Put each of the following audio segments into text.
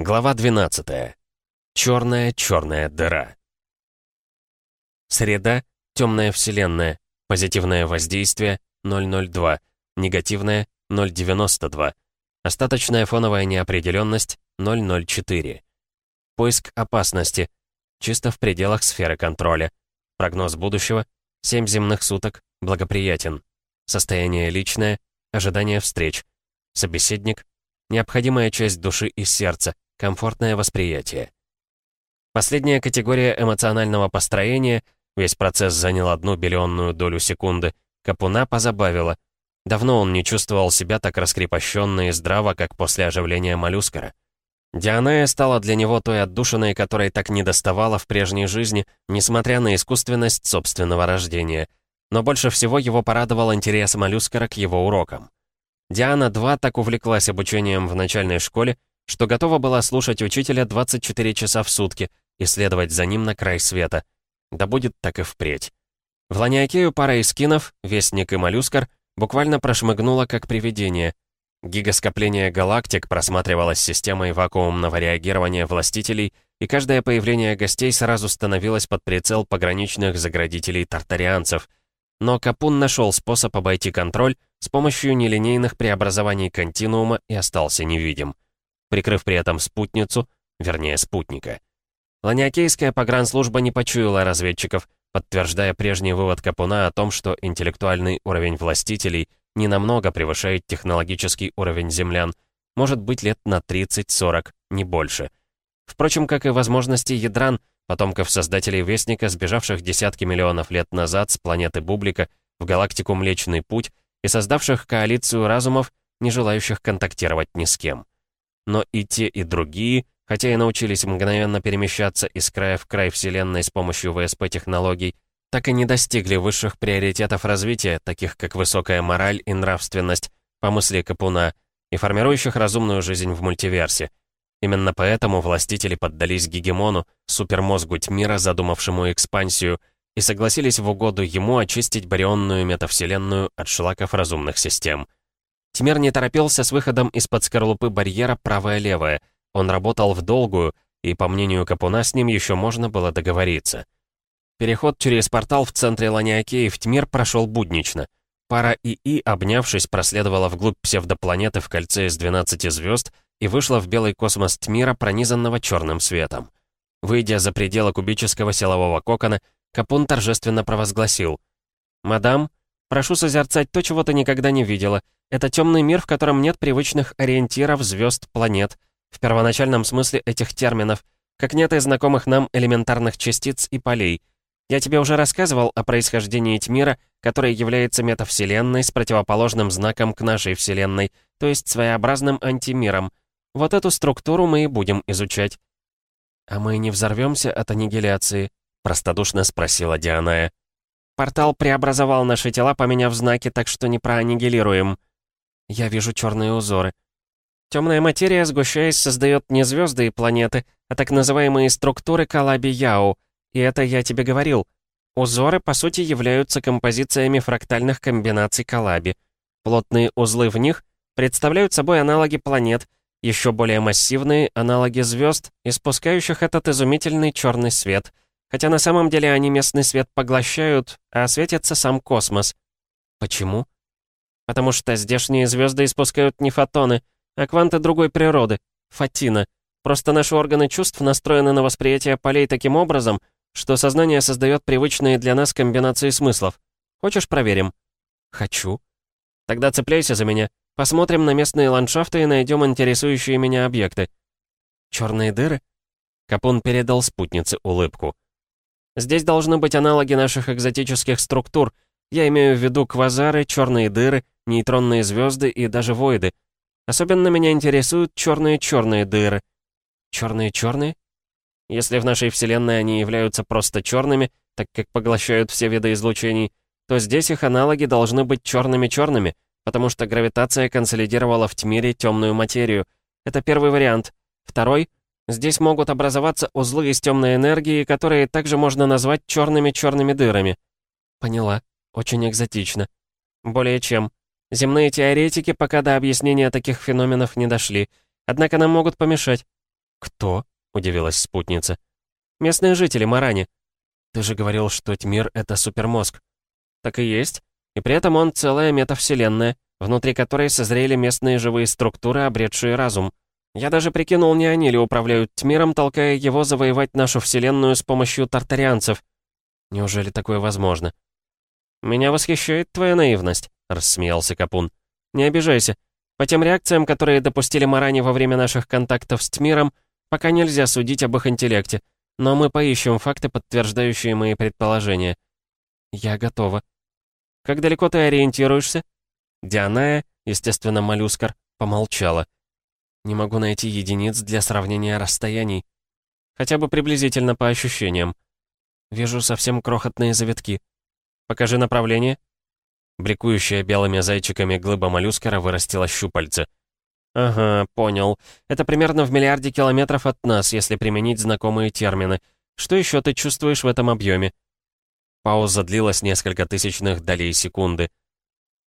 Глава 12. Черная черная дыра. Среда. Темная вселенная. Позитивное воздействие 002. Негативное 092. Остаточная фоновая неопределенность 004. Поиск опасности. Чисто в пределах сферы контроля. Прогноз будущего. 7 земных суток. Благоприятен. Состояние личное. Ожидание встреч. Собеседник. Необходимая часть души и сердца. Комфортное восприятие. Последняя категория эмоционального построения, весь процесс занял одну биллионную долю секунды, Капуна позабавила. Давно он не чувствовал себя так раскрепощенно и здраво, как после оживления моллюскара. Дианая стала для него той отдушиной, которой так недоставало в прежней жизни, несмотря на искусственность собственного рождения. Но больше всего его порадовал интерес моллюскара к его урокам. Диана-2 так увлеклась обучением в начальной школе, что готова была слушать учителя 24 часа в сутки и следовать за ним на край света. Да будет так и впредь. В Ланиакею пара эскинов, Вестник и Моллюскар, буквально прошмыгнула как привидение. Гигаскопление галактик просматривалось системой вакуумного реагирования властителей, и каждое появление гостей сразу становилось под прицел пограничных заградителей тартарианцев. Но Капун нашел способ обойти контроль с помощью нелинейных преобразований континуума и остался невидим прикрыв при этом спутницу, вернее, спутника. Ланиакейская погранслужба не почуяла разведчиков, подтверждая прежний вывод Капуна о том, что интеллектуальный уровень властителей не намного превышает технологический уровень землян, может быть лет на 30-40, не больше. Впрочем, как и возможности ядран, потомков создателей Вестника, сбежавших десятки миллионов лет назад с планеты Бублика в галактику Млечный Путь и создавших коалицию разумов, не желающих контактировать ни с кем но и те, и другие, хотя и научились мгновенно перемещаться из края в край Вселенной с помощью ВСП-технологий, так и не достигли высших приоритетов развития, таких как высокая мораль и нравственность, по мысли Капуна, и формирующих разумную жизнь в мультиверсе. Именно поэтому властители поддались гегемону, супермозгу Тьмира, задумавшему экспансию, и согласились в угоду ему очистить барионную метавселенную от шлаков разумных систем. Тимир не торопился с выходом из-под скорлупы барьера правое-левое. Он работал в долгую, и, по мнению Капуна, с ним еще можно было договориться. Переход через портал в центре Ланиакеи в Тьмир прошел буднично. Пара ИИ, обнявшись, проследовала вглубь псевдопланеты в кольце из 12 звезд и вышла в белый космос Тьмира, пронизанного черным светом. Выйдя за пределы кубического силового кокона, Капун торжественно провозгласил. «Мадам, прошу созерцать то, чего ты никогда не видела, это темный мир, в котором нет привычных ориентиров, звезд, планет. В первоначальном смысле этих терминов, как нет и знакомых нам элементарных частиц и полей. Я тебе уже рассказывал о происхождении Тьмира, который является метавселенной с противоположным знаком к нашей Вселенной, то есть своеобразным антимиром. Вот эту структуру мы и будем изучать. «А мы не взорвемся от аннигиляции?» — простодушно спросила Дианая. «Портал преобразовал наши тела, поменяв знаки, так что не проаннигилируем», я вижу черные узоры. Темная материя, сгущаясь, создает не звезды и планеты, а так называемые структуры Калаби-Яу. И это я тебе говорил. Узоры, по сути, являются композициями фрактальных комбинаций Калаби. Плотные узлы в них представляют собой аналоги планет, еще более массивные аналоги звезд, испускающих этот изумительный черный свет. Хотя на самом деле они местный свет поглощают, а светится сам космос. Почему? Потому что здешние звезды испускают не фотоны, а кванты другой природы, фатина. Просто наши органы чувств настроены на восприятие полей таким образом, что сознание создает привычные для нас комбинации смыслов. Хочешь, проверим? Хочу. Тогда цепляйся за меня. Посмотрим на местные ландшафты и найдем интересующие меня объекты. Черные дыры? Капун передал спутнице улыбку. Здесь должны быть аналоги наших экзотических структур. Я имею в виду квазары, черные дыры нейтронные звезды и даже воиды. Особенно меня интересуют черные-черные дыры. Черные-черные? Если в нашей Вселенной они являются просто черными, так как поглощают все виды излучений, то здесь их аналоги должны быть черными-черными, потому что гравитация консолидировала в тьмире темную материю. Это первый вариант. Второй — здесь могут образоваться узлы из темной энергии, которые также можно назвать черными-черными дырами. Поняла. Очень экзотично. Более чем. Земные теоретики пока до объяснения таких феноменов не дошли, однако нам могут помешать. «Кто?» — удивилась спутница. «Местные жители Марани. Ты же говорил, что Тьмир — это супермозг». «Так и есть. И при этом он целая метавселенная, внутри которой созрели местные живые структуры, обретшие разум. Я даже прикинул, не они ли управляют Тьмиром, толкая его завоевать нашу вселенную с помощью тартарианцев. Неужели такое возможно?» «Меня восхищает твоя наивность», — рассмеялся Капун. «Не обижайся. По тем реакциям, которые допустили Марани во время наших контактов с Тмиром, пока нельзя судить об их интеллекте, но мы поищем факты, подтверждающие мои предположения». «Я готова». «Как далеко ты ориентируешься?» Дианая, естественно, моллюскар, помолчала. «Не могу найти единиц для сравнения расстояний. Хотя бы приблизительно по ощущениям. Вижу совсем крохотные завитки. Покажи направление». Бликующая белыми зайчиками глыба моллюскера вырастила щупальце. «Ага, понял. Это примерно в миллиарде километров от нас, если применить знакомые термины. Что еще ты чувствуешь в этом объеме?» Пауза длилась несколько тысячных долей секунды.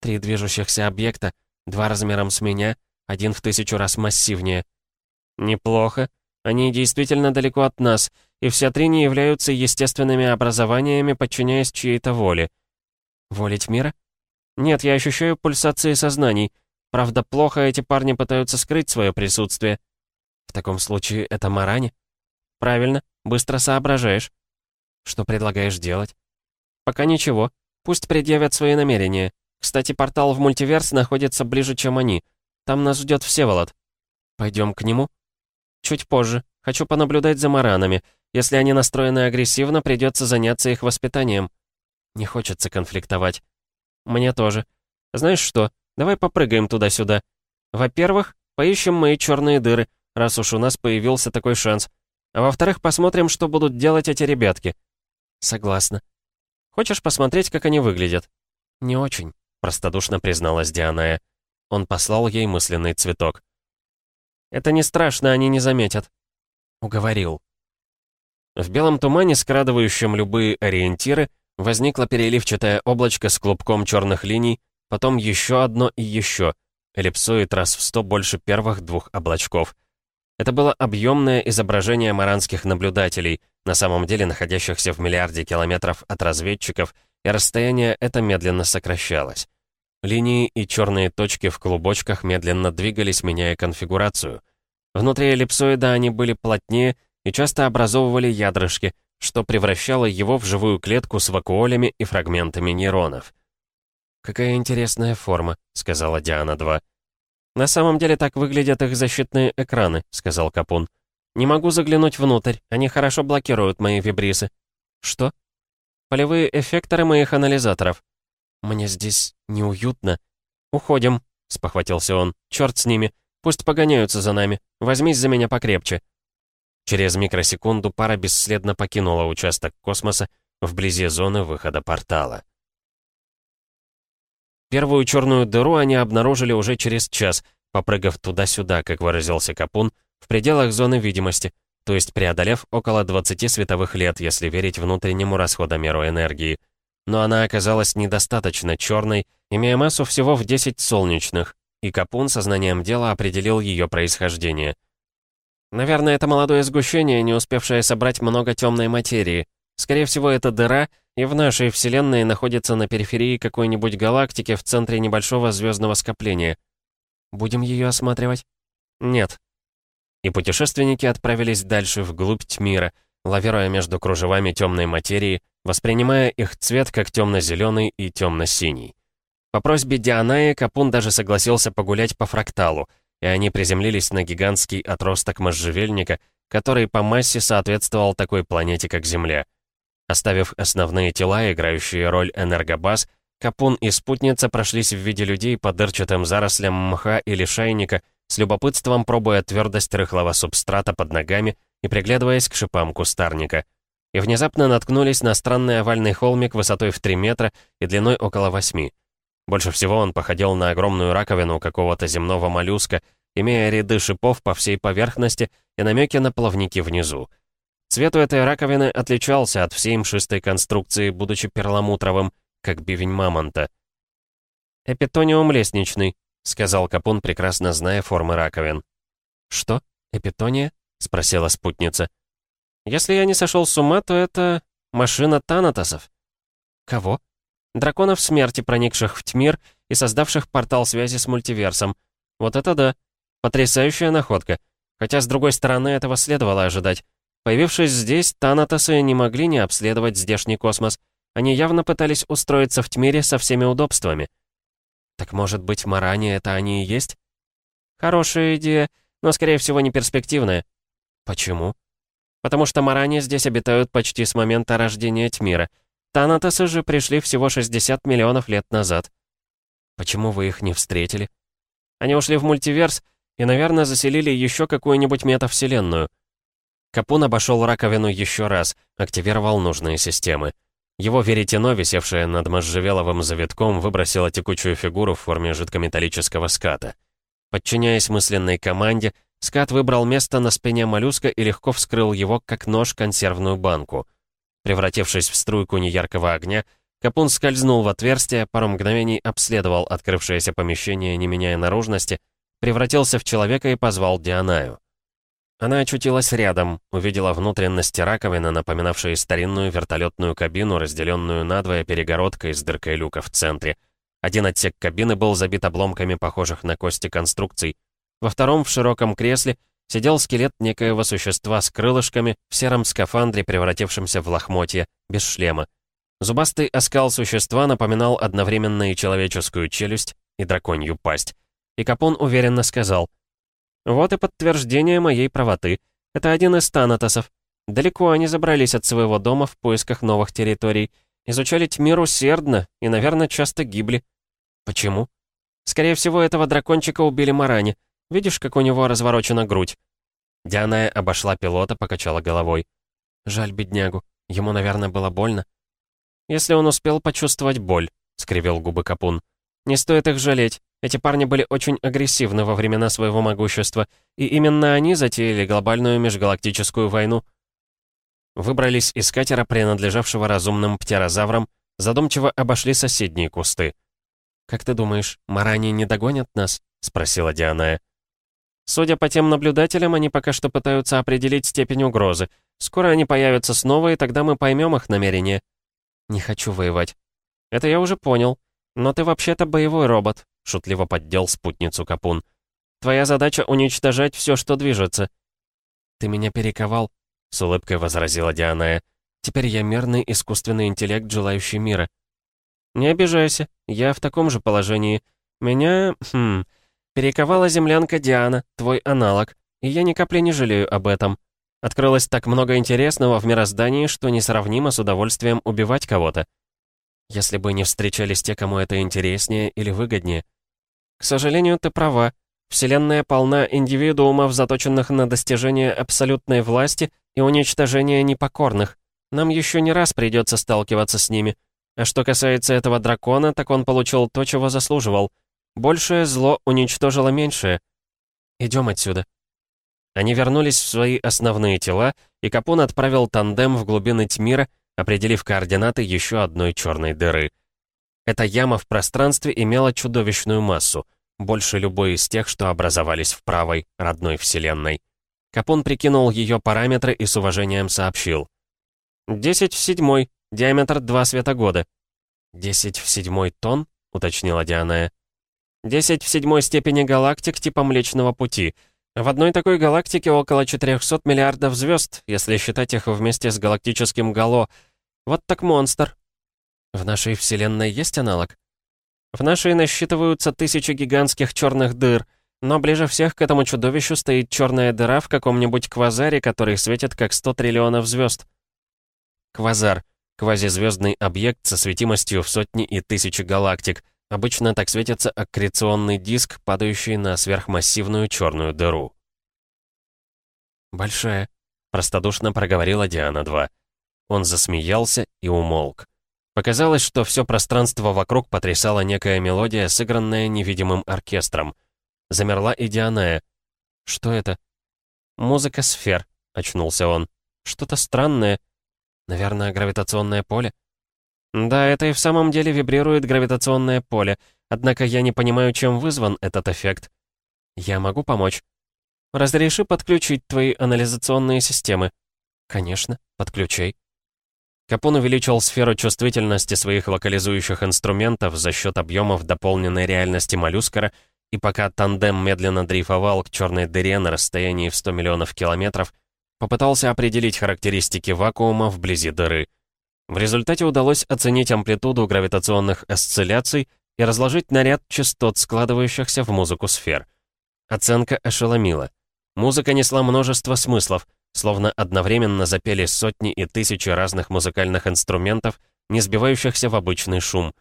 «Три движущихся объекта, два размером с меня, один в тысячу раз массивнее». «Неплохо. Они действительно далеко от нас, и все три не являются естественными образованиями, подчиняясь чьей-то воле». «Воле мира?» Нет, я ощущаю пульсации сознаний. Правда, плохо эти парни пытаются скрыть свое присутствие. В таком случае это Марани? Правильно, быстро соображаешь. Что предлагаешь делать? Пока ничего. Пусть предъявят свои намерения. Кстати, портал в мультиверс находится ближе, чем они. Там нас ждет Всеволод. Пойдем к нему? Чуть позже. Хочу понаблюдать за маранами. Если они настроены агрессивно, придется заняться их воспитанием. Не хочется конфликтовать. «Мне тоже. Знаешь что, давай попрыгаем туда-сюда. Во-первых, поищем мои черные дыры, раз уж у нас появился такой шанс. А во-вторых, посмотрим, что будут делать эти ребятки». «Согласна. Хочешь посмотреть, как они выглядят?» «Не очень», — простодушно призналась Дианая. Он послал ей мысленный цветок. «Это не страшно, они не заметят». Уговорил. В белом тумане, скрадывающем любые ориентиры, Возникло переливчатое облачко с клубком черных линий, потом еще одно и еще. Эллипсоид раз в сто больше первых двух облачков. Это было объемное изображение маранских наблюдателей, на самом деле находящихся в миллиарде километров от разведчиков, и расстояние это медленно сокращалось. Линии и черные точки в клубочках медленно двигались, меняя конфигурацию. Внутри эллипсоида они были плотнее и часто образовывали ядрышки, что превращало его в живую клетку с вакуолями и фрагментами нейронов. «Какая интересная форма», — сказала Диана-2. «На самом деле так выглядят их защитные экраны», — сказал Капун. «Не могу заглянуть внутрь, они хорошо блокируют мои вибрисы». «Что?» «Полевые эффекторы моих анализаторов». «Мне здесь неуютно». «Уходим», — спохватился он. «Чёрт с ними. Пусть погоняются за нами. Возьмись за меня покрепче». Через микросекунду пара бесследно покинула участок космоса вблизи зоны выхода портала. Первую черную дыру они обнаружили уже через час, попрыгав туда-сюда, как выразился Капун, в пределах зоны видимости, то есть преодолев около 20 световых лет, если верить внутреннему расходомеру энергии. Но она оказалась недостаточно черной, имея массу всего в 10 солнечных, и Капун сознанием дела определил ее происхождение — Наверное, это молодое сгущение, не успевшее собрать много темной материи. Скорее всего, это дыра, и в нашей Вселенной находится на периферии какой-нибудь галактики в центре небольшого звездного скопления. Будем ее осматривать? Нет. И путешественники отправились дальше вглубь мира, лавируя между кружевами темной материи, воспринимая их цвет как темно-зеленый и темно-синий. По просьбе Дианаи Капун даже согласился погулять по фракталу — и они приземлились на гигантский отросток можжевельника, который по массе соответствовал такой планете, как Земля. Оставив основные тела, играющие роль энергобаз, Капун и спутница прошлись в виде людей по дырчатым зарослям мха или шайника, с любопытством пробуя твердость рыхлого субстрата под ногами и приглядываясь к шипам кустарника. И внезапно наткнулись на странный овальный холмик высотой в 3 метра и длиной около 8. Больше всего он походил на огромную раковину какого-то земного моллюска, имея ряды шипов по всей поверхности и намеки на плавники внизу. Цвет у этой раковины отличался от всей мшистой конструкции, будучи перламутровым, как бивень мамонта. «Эпитониум лестничный», — сказал Капун, прекрасно зная формы раковин. «Что? Эпитония?» — спросила спутница. «Если я не сошел с ума, то это машина Танатосов». «Кого?» «Драконов смерти, проникших в Тьмир и создавших портал связи с мультиверсом. Вот это да! Потрясающая находка. Хотя, с другой стороны, этого следовало ожидать. Появившись здесь, Танатосы не могли не обследовать здешний космос. Они явно пытались устроиться в Тьмире со всеми удобствами. Так может быть, Марани — это они и есть? Хорошая идея, но, скорее всего, не перспективная. Почему? Потому что Марани здесь обитают почти с момента рождения Тьмира. Танатосы же пришли всего 60 миллионов лет назад. Почему вы их не встретили? Они ушли в мультиверс и, наверное, заселили еще какую-нибудь метавселенную. Капун обошел раковину еще раз, активировал нужные системы. Его веретено, висевшее над можжевеловым завитком, выбросило текучую фигуру в форме жидкометаллического ската. Подчиняясь мысленной команде, скат выбрал место на спине моллюска и легко вскрыл его, как нож, консервную банку. Превратившись в струйку неяркого огня, Капун скользнул в отверстие, пару мгновений обследовал открывшееся помещение, не меняя наружности, превратился в человека и позвал Дианаю. Она очутилась рядом, увидела внутренности раковины, напоминавшие старинную вертолетную кабину, разделенную надвое перегородкой с дыркой люка в центре. Один отсек кабины был забит обломками похожих на кости конструкций. Во втором, в широком кресле, сидел скелет некоего существа с крылышками в сером скафандре, превратившемся в лохмотье, без шлема. Зубастый оскал существа напоминал одновременно и человеческую челюсть, и драконью пасть. И Капон уверенно сказал — вот и подтверждение моей правоты. Это один из Танатосов. Далеко они забрались от своего дома в поисках новых территорий. Изучали тьмир усердно и, наверное, часто гибли. Почему? Скорее всего, этого дракончика убили Марани. Видишь, как у него разворочена грудь? Дианая обошла пилота, покачала головой. Жаль беднягу. Ему, наверное, было больно. Если он успел почувствовать боль, скривил губы Капун. Не стоит их жалеть. Эти парни были очень агрессивны во времена своего могущества, и именно они затеяли глобальную межгалактическую войну. Выбрались из катера, принадлежавшего разумным птерозаврам, задумчиво обошли соседние кусты. «Как ты думаешь, марани не догонят нас?» — спросила Дианая. «Судя по тем наблюдателям, они пока что пытаются определить степень угрозы. Скоро они появятся снова, и тогда мы поймем их намерения». «Не хочу воевать». «Это я уже понял. Но ты вообще-то боевой робот. — шутливо поддел спутницу Капун. «Твоя задача — уничтожать все, что движется». «Ты меня перековал», — с улыбкой возразила Дианая. «Теперь я мерный искусственный интеллект, желающий мира». «Не обижайся, я в таком же положении. Меня, хм, перековала землянка Диана, твой аналог, и я ни капли не жалею об этом. Открылось так много интересного в мироздании, что несравнимо с удовольствием убивать кого-то. Если бы не встречались те, кому это интереснее или выгоднее. К сожалению, ты права. Вселенная полна индивидуумов, заточенных на достижение абсолютной власти и уничтожение непокорных. Нам еще не раз придется сталкиваться с ними. А что касается этого дракона, так он получил то, чего заслуживал. Большее зло уничтожило меньшее. Идем отсюда. Они вернулись в свои основные тела, и Капун отправил тандем в глубины Тьмира, определив координаты еще одной черной дыры — эта яма в пространстве имела чудовищную массу, больше любой из тех, что образовались в правой, родной вселенной. Капон прикинул ее параметры и с уважением сообщил. «Десять в седьмой, диаметр два светогода». «Десять в седьмой тонн?» — уточнила Дианая. «Десять в седьмой степени галактик типа Млечного Пути. В одной такой галактике около 400 миллиардов звезд, если считать их вместе с галактическим гало. Вот так монстр, в нашей Вселенной есть аналог? В нашей насчитываются тысячи гигантских черных дыр, но ближе всех к этому чудовищу стоит черная дыра в каком-нибудь квазаре, который светит как 100 триллионов звезд. Квазар — квазизвездный объект со светимостью в сотни и тысячи галактик. Обычно так светится аккреционный диск, падающий на сверхмассивную черную дыру. «Большая», — простодушно проговорила Диана-2. Он засмеялся и умолк. Показалось, что все пространство вокруг потрясала некая мелодия, сыгранная невидимым оркестром. Замерла и Дианая. «Что это?» «Музыка сфер», — очнулся он. «Что-то странное. Наверное, гравитационное поле?» «Да, это и в самом деле вибрирует гравитационное поле, однако я не понимаю, чем вызван этот эффект. Я могу помочь?» разреши подключить твои анализационные системы». «Конечно, подключай». Капун увеличил сферу чувствительности своих локализующих инструментов за счет объемов дополненной реальности моллюскара, и пока тандем медленно дрейфовал к черной дыре на расстоянии в 100 миллионов километров, попытался определить характеристики вакуума вблизи дыры. В результате удалось оценить амплитуду гравитационных осцилляций и разложить наряд частот, складывающихся в музыку сфер. Оценка ошеломила. Музыка несла множество смыслов, словно одновременно запели сотни и тысячи разных музыкальных инструментов, не сбивающихся в обычный шум.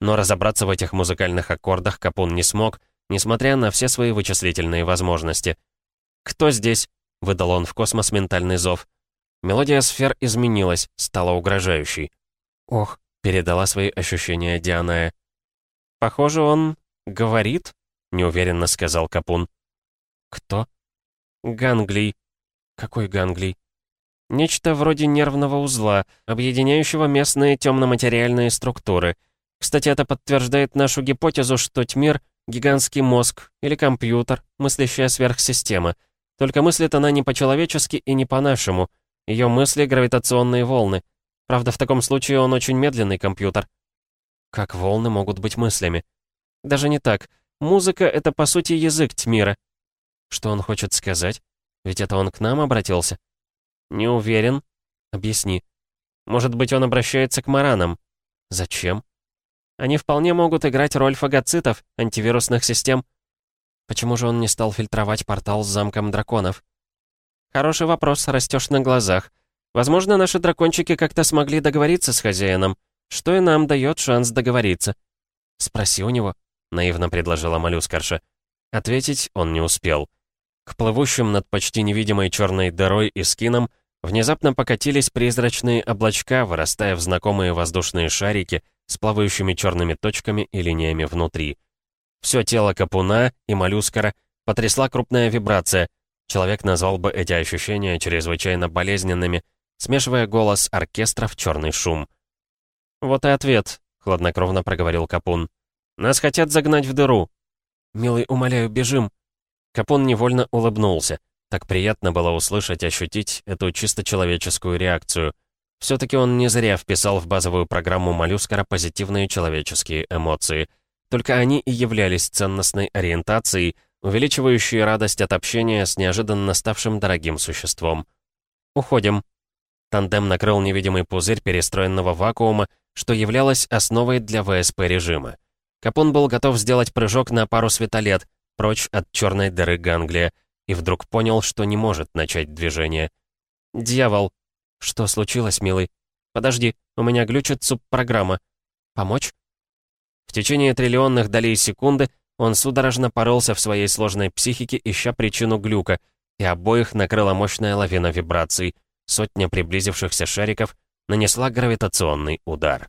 Но разобраться в этих музыкальных аккордах Капун не смог, несмотря на все свои вычислительные возможности. «Кто здесь?» — выдал он в космос ментальный зов. Мелодия сфер изменилась, стала угрожающей. «Ох», — передала свои ощущения Дианая. «Похоже, он... говорит?» — неуверенно сказал Капун. «Кто?» «Ганглий». «Какой ганглий?» «Нечто вроде нервного узла, объединяющего местные темно-материальные структуры. Кстати, это подтверждает нашу гипотезу, что Тьмир — гигантский мозг или компьютер, мыслящая сверхсистема. Только мыслит она не по-человечески и не по-нашему. Ее мысли — гравитационные волны. Правда, в таком случае он очень медленный компьютер. Как волны могут быть мыслями? Даже не так. Музыка — это, по сути, язык Тьмира. Что он хочет сказать? Ведь это он к нам обратился? Не уверен. Объясни. Может быть, он обращается к маранам? Зачем? Они вполне могут играть роль фагоцитов, антивирусных систем. Почему же он не стал фильтровать портал с замком драконов? Хороший вопрос, растешь на глазах. Возможно, наши дракончики как-то смогли договориться с хозяином, что и нам дает шанс договориться. Спроси у него, наивно предложила моллюскарша. Ответить он не успел. К плывущим над почти невидимой черной дырой и скином внезапно покатились призрачные облачка, вырастая в знакомые воздушные шарики с плавающими черными точками и линиями внутри. Все тело капуна и моллюскара потрясла крупная вибрация. Человек назвал бы эти ощущения чрезвычайно болезненными, смешивая голос оркестра в черный шум. «Вот и ответ», — хладнокровно проговорил Капун. «Нас хотят загнать в дыру». «Милый, умоляю, бежим», Капон невольно улыбнулся. Так приятно было услышать, ощутить эту чисто человеческую реакцию. Все-таки он не зря вписал в базовую программу моллюскара позитивные человеческие эмоции. Только они и являлись ценностной ориентацией, увеличивающей радость от общения с неожиданно ставшим дорогим существом. «Уходим». Тандем накрыл невидимый пузырь перестроенного вакуума, что являлось основой для ВСП-режима. Капон был готов сделать прыжок на пару светолет, прочь от черной дыры Ганглия, и вдруг понял, что не может начать движение. «Дьявол!» «Что случилось, милый?» «Подожди, у меня глючит субпрограмма. Помочь?» В течение триллионных долей секунды он судорожно порылся в своей сложной психике, ища причину глюка, и обоих накрыла мощная лавина вибраций. Сотня приблизившихся шариков нанесла гравитационный удар.